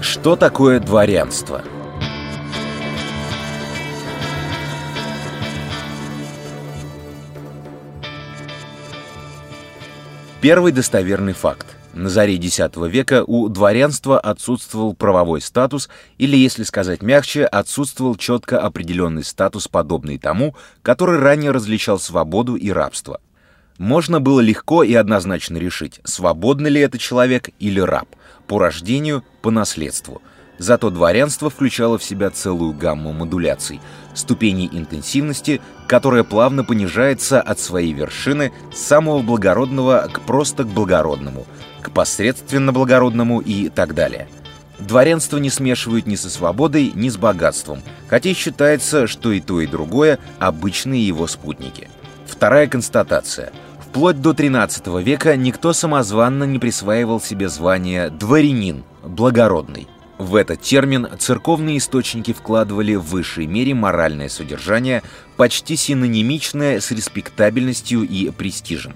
Что такое дворянство? Первый достоверный факт. На заре X века у дворянства отсутствовал правовой статус, или, если сказать мягче, отсутствовал четко определенный статус, подобный тому, который ранее различал свободу и рабство. Можно было легко и однозначно решить, свободный ли это человек или раб, по рождению, по наследству – Зато дворянство включало в себя целую гамму модуляций, ступеней интенсивности, которая плавно понижается от своей вершины с самого благородного к просто к благородному, к посредственно благородному и так далее. Дворянство не смешивают ни со свободой, ни с богатством, хотя считается, что и то, и другое – обычные его спутники. Вторая констатация – Вплоть до XIII века никто самозванно не присваивал себе звание «дворянин», «благородный». В этот термин церковные источники вкладывали в высшей мере моральное содержание, почти синонимичное с респектабельностью и престижем.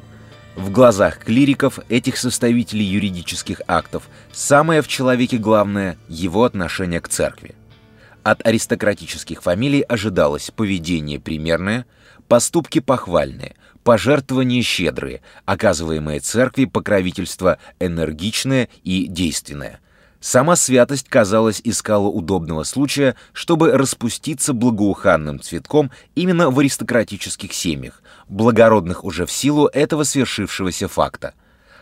В глазах клириков, этих составителей юридических актов, самое в человеке главное – его отношение к церкви. От аристократических фамилий ожидалось поведение примерное, поступки похвальные, пожертвования щедрые, оказываемое церкви покровительство энергичное и действенное. Сама святость, казалось, искала удобного случая, чтобы распуститься благоуханным цветком именно в аристократических семьях, благородных уже в силу этого свершившегося факта.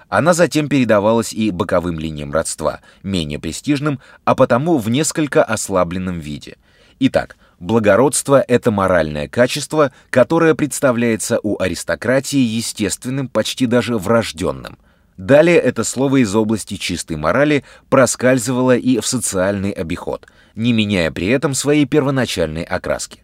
Она затем передавалась и боковым линиям родства, менее престижным, а потому в несколько ослабленном виде. Итак, благородство — это моральное качество, которое представляется у аристократии естественным, почти даже врожденным — Далее это слово из области чистой морали проскальзывало и в социальный обиход, не меняя при этом своей первоначальной окраски.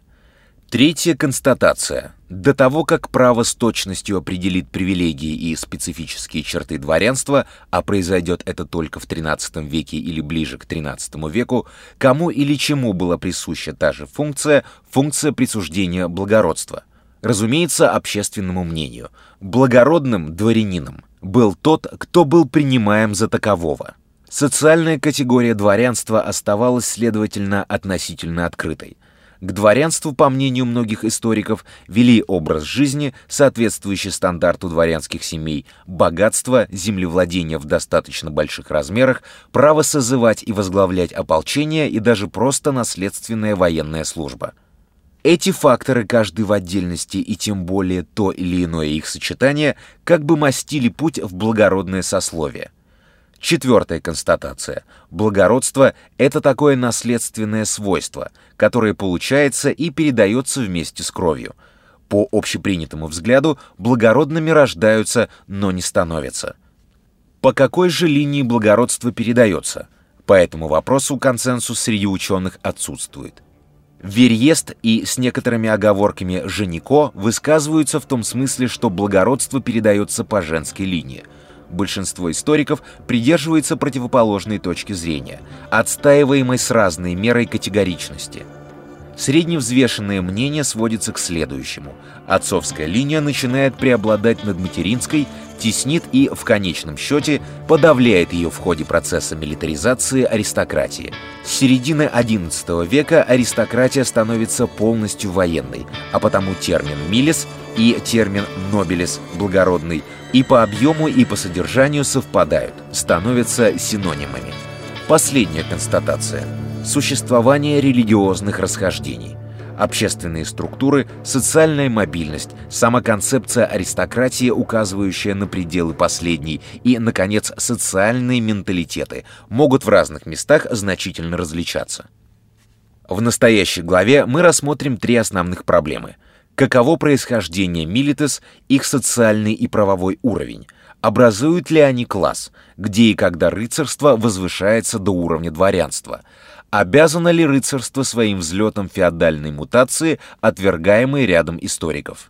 Третья констатация. До того, как право с точностью определит привилегии и специфические черты дворянства, а произойдет это только в XIII веке или ближе к XIII веку, кому или чему была присуща та же функция, функция присуждения благородства. Разумеется, общественному мнению, благородным дворянином был тот, кто был принимаем за такового. Социальная категория дворянства оставалась, следовательно, относительно открытой. К дворянству, по мнению многих историков, вели образ жизни, соответствующий стандарту дворянских семей, богатство, землевладение в достаточно больших размерах, право созывать и возглавлять ополчение и даже просто наследственная военная служба – эти факторы, каждый в отдельности и тем более то или иное их сочетание, как бы мастили путь в благородное сословие. Четвертая констатация. Благородство — это такое наследственное свойство, которое получается и передается вместе с кровью. По общепринятому взгляду, благородными рождаются, но не становятся. По какой же линии благородство передается? По этому вопросу консенсус среди ученых отсутствует. Верьест и с некоторыми оговорками Женико высказываются в том смысле, что благородство передается по женской линии. Большинство историков придерживается противоположной точки зрения, отстаиваемой с разной мерой категоричности – Средневзвешенное мнение сводится к следующему. Отцовская линия начинает преобладать над материнской, теснит и, в конечном счете, подавляет ее в ходе процесса милитаризации аристократии. С середины XI века аристократия становится полностью военной, а потому термин «милис» и термин «нобилис» — благородный и по объему, и по содержанию совпадают, становятся синонимами. Последняя констатация — существование религиозных расхождений, общественные структуры, социальная мобильность, сама концепция аристократии, указывающая на пределы последней, и, наконец, социальные менталитеты могут в разных местах значительно различаться. В настоящей главе мы рассмотрим три основных проблемы. Каково происхождение милитес, их социальный и правовой уровень, образуют ли они класс, где и когда рыцарство возвышается до уровня дворянства – Обязано ли рыцарство своим взлетом феодальной мутации, отвергаемой рядом историков?